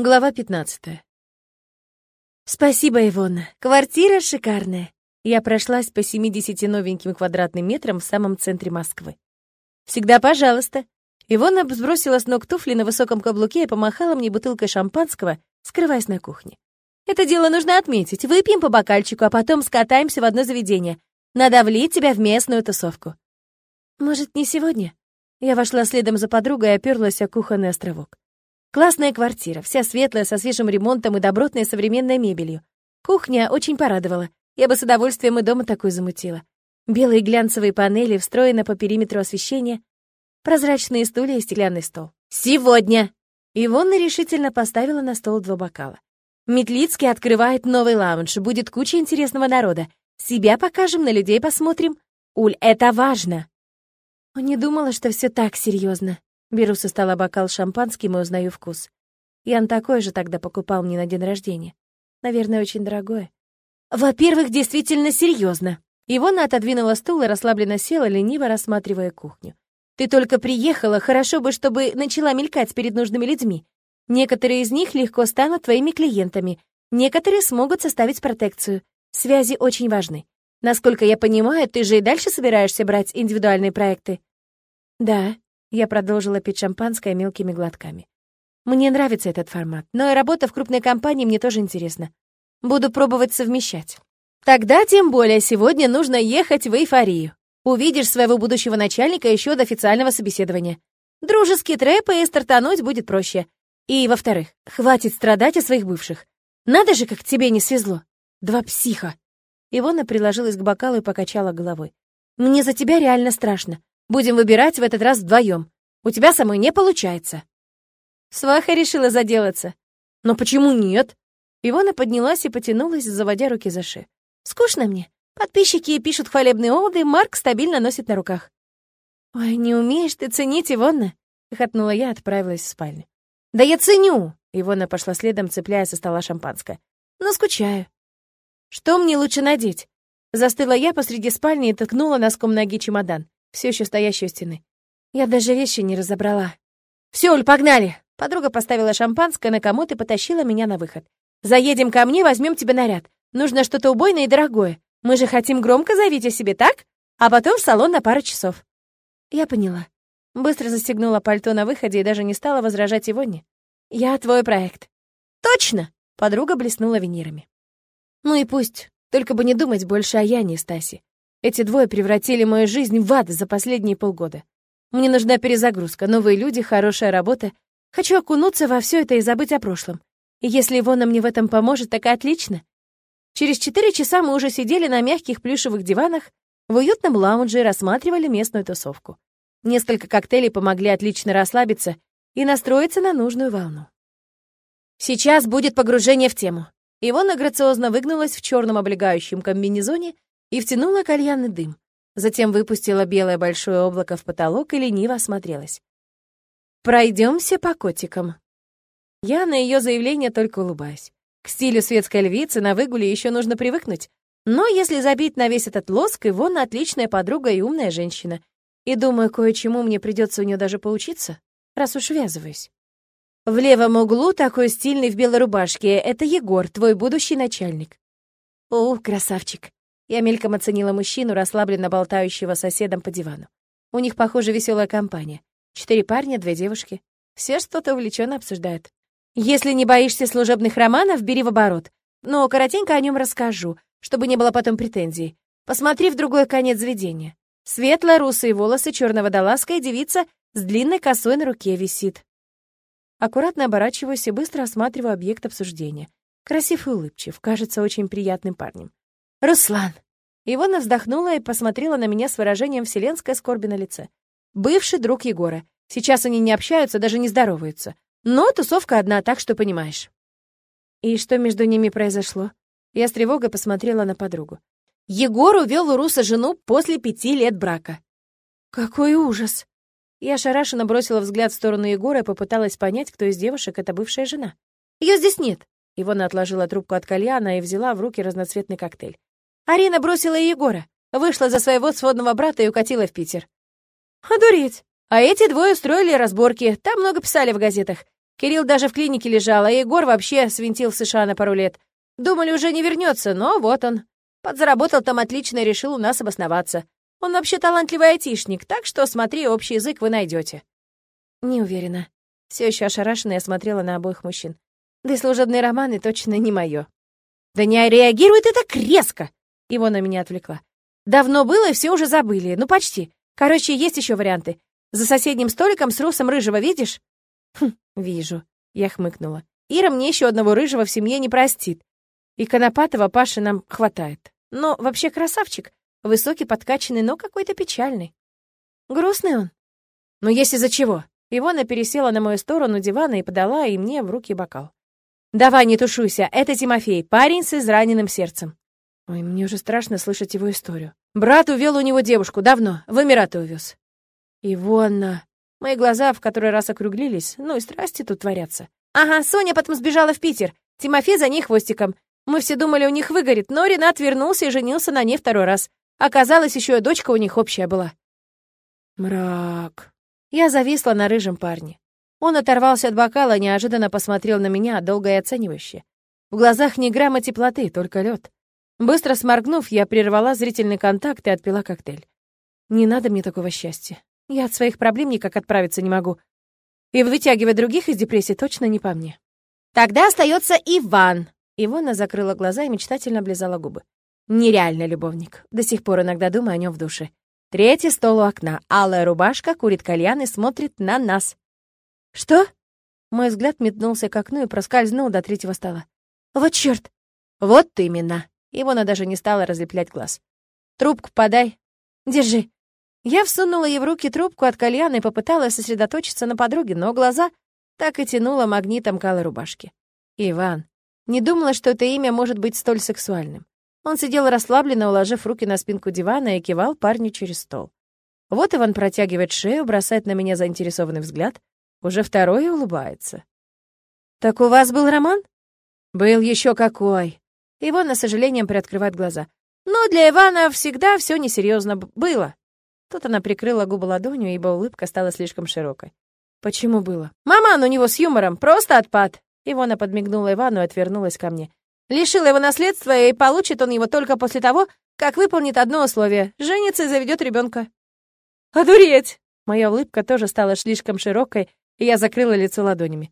Глава 15. Спасибо, Ивона. Квартира шикарная. Я прошлась по 70 новеньким квадратным метрам в самом центре Москвы. Всегда пожалуйста. Ивона сбросила с ног туфли на высоком каблуке и помахала мне бутылкой шампанского, скрываясь на кухне. Это дело нужно отметить. Выпьем по бокальчику, а потом скатаемся в одно заведение. Надо влить тебя в местную тусовку. Может, не сегодня? Я вошла следом за подругой и оперлась о кухонный островок. Классная квартира, вся светлая, со свежим ремонтом и добротной современной мебелью. Кухня очень порадовала. Я бы с удовольствием и дома такую замутила. Белые глянцевые панели, встроены по периметру освещения, прозрачные стулья и стеклянный стол. «Сегодня!» Ивонна решительно поставила на стол два бокала. «Метлицкий открывает новый лаунж, будет куча интересного народа. Себя покажем, на людей посмотрим. Уль, это важно!» Не думала, что все так серьезно. Беру со стола бокал шампанским и узнаю вкус. Ян такой же тогда покупал мне на день рождения. Наверное, очень дорогое. Во-первых, действительно серьезно. Ивона отодвинула стул и расслабленно села, лениво рассматривая кухню. Ты только приехала, хорошо бы, чтобы начала мелькать перед нужными людьми. Некоторые из них легко станут твоими клиентами, некоторые смогут составить протекцию. Связи очень важны. Насколько я понимаю, ты же и дальше собираешься брать индивидуальные проекты? Да, я продолжила пить шампанское мелкими глотками. Мне нравится этот формат, но и работа в крупной компании мне тоже интересна. Буду пробовать совмещать. Тогда тем более сегодня нужно ехать в эйфорию. Увидишь своего будущего начальника еще до официального собеседования. Дружеские трэпы и стартануть будет проще. И, во-вторых, хватит страдать о своих бывших. Надо же, как тебе не свезло. Два психа. Ивона приложилась к бокалу и покачала головой. Мне за тебя реально страшно. Будем выбирать в этот раз вдвоем. У тебя самой не получается». Сваха решила заделаться. «Но почему нет?» Ивона поднялась и потянулась, заводя руки за шею. «Скучно мне. Подписчики пишут хвалебные оды, Марк стабильно носит на руках». «Ой, не умеешь ты ценить, Ивонна?» — хохотнула я, отправилась в спальню. «Да я ценю!» — Ивона пошла следом, цепляя со стола шампанское. «Но скучаю». «Что мне лучше надеть?» Застыла я посреди спальни и ткнула носком ноги чемодан все еще стоящий у стены. Я даже вещи не разобрала. «Все, Оль, погнали!» Подруга поставила шампанское на комод и потащила меня на выход. «Заедем ко мне, возьмем тебе наряд. Нужно что-то убойное и дорогое. Мы же хотим громко заявить о себе, так? А потом в салон на пару часов». Я поняла. Быстро застегнула пальто на выходе и даже не стала возражать Ивоне. «Я твой проект». «Точно!» — подруга блеснула винирами. «Ну и пусть. Только бы не думать больше о Яне и Стасе. Эти двое превратили мою жизнь в ад за последние полгода. Мне нужна перезагрузка, новые люди, хорошая работа. Хочу окунуться во все это и забыть о прошлом. И если Ивона мне в этом поможет, так и отлично. Через четыре часа мы уже сидели на мягких плюшевых диванах в уютном лаунже и рассматривали местную тусовку. Несколько коктейлей помогли отлично расслабиться и настроиться на нужную волну. Сейчас будет погружение в тему. Ивона грациозно выгнулась в черном облегающем комбинезоне и втянула кальянный дым. Затем выпустила белое большое облако в потолок и лениво осмотрелась. Пройдемся по котикам». Я на ее заявление только улыбаюсь. К стилю светской львицы на выгуле еще нужно привыкнуть. Но если забить на весь этот лоск, Ивона отличная подруга и умная женщина. И думаю, кое-чему мне придется у нее даже поучиться, раз уж ввязываюсь. В левом углу такой стильный в белой рубашке. Это Егор, твой будущий начальник. О, красавчик. Я мельком оценила мужчину, расслабленно болтающего соседом по дивану. У них, похоже, веселая компания. Четыре парня, две девушки. Все что-то увлеченно обсуждают. Если не боишься служебных романов, бери в оборот. Но коротенько о нем расскажу, чтобы не было потом претензий. Посмотри в другой конец заведения. Светло-русые волосы, черная водолазка и девица с длинной косой на руке висит. Аккуратно оборачиваюсь и быстро осматриваю объект обсуждения. Красив и улыбчив, кажется очень приятным парнем. «Руслан!» Ивона вздохнула и посмотрела на меня с выражением вселенской скорби на лице. «Бывший друг Егора. Сейчас они не общаются, даже не здороваются. Но тусовка одна, так что понимаешь». «И что между ними произошло?» Я с тревогой посмотрела на подругу. «Егор увел у Руса жену после пяти лет брака». «Какой ужас!» Я ошарашенно бросила взгляд в сторону Егора и попыталась понять, кто из девушек — это бывшая жена. Ее здесь нет!» Ивона отложила трубку от кальяна и взяла в руки разноцветный коктейль. Арина бросила Егора, вышла за своего сводного брата и укатила в Питер. Одуреть. А эти двое устроили разборки, там много писали в газетах. Кирилл даже в клинике лежал, а Егор вообще свинтил в США на пару лет. Думали, уже не вернется, но вот он. Подзаработал там отлично и решил у нас обосноваться. Он вообще талантливый айтишник, так что смотри, общий язык вы найдете. Не уверена. Все еще ошарашенно я смотрела на обоих мужчин. Да и служебные романы точно не мое. Да не реагирует это так резко! Его на меня отвлекла. Давно было, и все уже забыли. Ну, почти. Короче, есть еще варианты. За соседним столиком с Русом Рыжего видишь? Хм, вижу. Я хмыкнула. Ира мне еще одного Рыжего в семье не простит. И Конопатова Паши нам хватает. Но вообще красавчик. Высокий, подкачанный, но какой-то печальный. Грустный он. Но есть из-за чего? Ивона пересела на мою сторону дивана и подала и мне в руки бокал. «Давай, не тушуйся, это Тимофей, парень с израненным сердцем». Ой, мне уже страшно слышать его историю. Брат увел у него девушку, давно, в Эмираты увез. Ивонна. Мои глаза в который раз округлились, ну и страсти тут творятся. Ага, Соня потом сбежала в Питер. Тимофей за ней хвостиком. Мы все думали, у них выгорит, но Ренат вернулся и женился на ней второй раз. Оказалось, еще и дочка у них общая была. Мрак. Я зависла на рыжем парне. Он оторвался от бокала, неожиданно посмотрел на меня, долго и оценивающе. В глазах ни грамма теплоты, только лед. Быстро сморгнув, я прервала зрительный контакт и отпила коктейль. Не надо мне такого счастья. Я от своих проблем никак отправиться не могу. И вытягивать других из депрессии точно не по мне. Тогда остается Иван, Ивона закрыла глаза и мечтательно облизала губы. Нереальный любовник. До сих пор иногда думаю о нем в душе. Третий стол у окна. Алая рубашка, курит кальян и смотрит на нас. «Что?» Мой взгляд метнулся к окну и проскользнул до третьего стола. «Вот чёрт!» «Вот именно!» Ивона даже не стала разлеплять глаз. «Трубку подай. Держи». Я всунула ей в руки трубку от кальяна и попыталась сосредоточиться на подруге, но глаза так и тянула магнитом к алой рубашке. «Иван, не думала, что это имя может быть столь сексуальным. Он сидел расслабленно, уложив руки на спинку дивана и кивал парню через стол. Вот Иван протягивает шею, бросает на меня заинтересованный взгляд, уже второй улыбается. «Так у вас был роман?» «Был еще какой!» Иван, с сожалением, приоткрывает глаза. «Но для Ивана всегда все несерьезно было». Тут она прикрыла губы ладонью, ибо улыбка стала слишком широкой. «Почему было?» «Маман у него с юмором, просто отпад. Ивона подмигнула Ивану и отвернулась ко мне. Лишила его наследства, и получит он его только после того, как выполнит одно условие — женится и заведет ребенка. «Одуреть!» Моя улыбка тоже стала слишком широкой, и я закрыла лицо ладонями.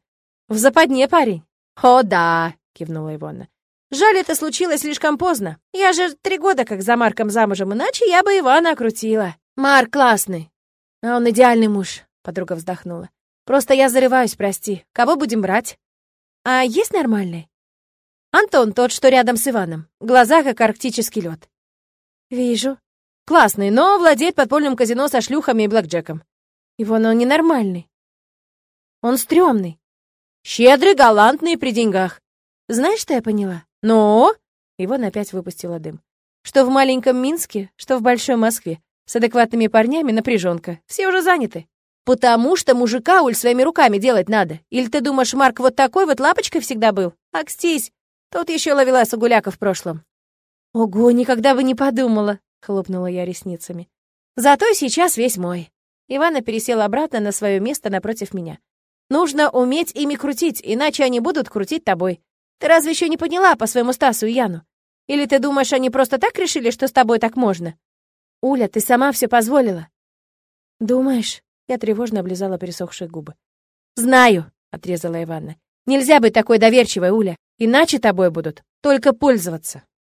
«В западне, парень!» «О, да!» — кивнула Ивона. «Жаль, это случилось слишком поздно. Я же три года как за Марком замужем, иначе я бы Ивана окрутила. Марк классный. А он идеальный муж», — подруга вздохнула. «Просто я зарываюсь, прости. Кого будем брать?» А есть нормальный? Антон, тот, что рядом с Иваном. Глаза, как арктический лед. Вижу. Классный, но владеет подпольным казино со шлюхами и блэкджеком. Иван, он ненормальный. Он стрёмный. Щедрый, галантный при деньгах. Знаешь, что я поняла? Но... Иван опять выпустила дым. Что в маленьком Минске, что в большой Москве. С адекватными парнями напряженка. Все уже заняты. «Потому что мужика, Уль, своими руками делать надо. Или ты думаешь, Марк вот такой вот лапочкой всегда был? Акстись, тут еще ловилась у гуляка в прошлом». «Ого, никогда бы не подумала», — хлопнула я ресницами. «Зато сейчас весь мой». Ивана пересела обратно на свое место напротив меня. «Нужно уметь ими крутить, иначе они будут крутить тобой. Ты разве еще не поняла по своему Стасу и Яну? Или ты думаешь, они просто так решили, что с тобой так можно? Уля, ты сама все позволила». «Думаешь?» Я тревожно облизала пересохшие губы. «Знаю!» — отрезала Иванна. «Нельзя быть такой доверчивой, Уля, иначе тобой будут только пользоваться».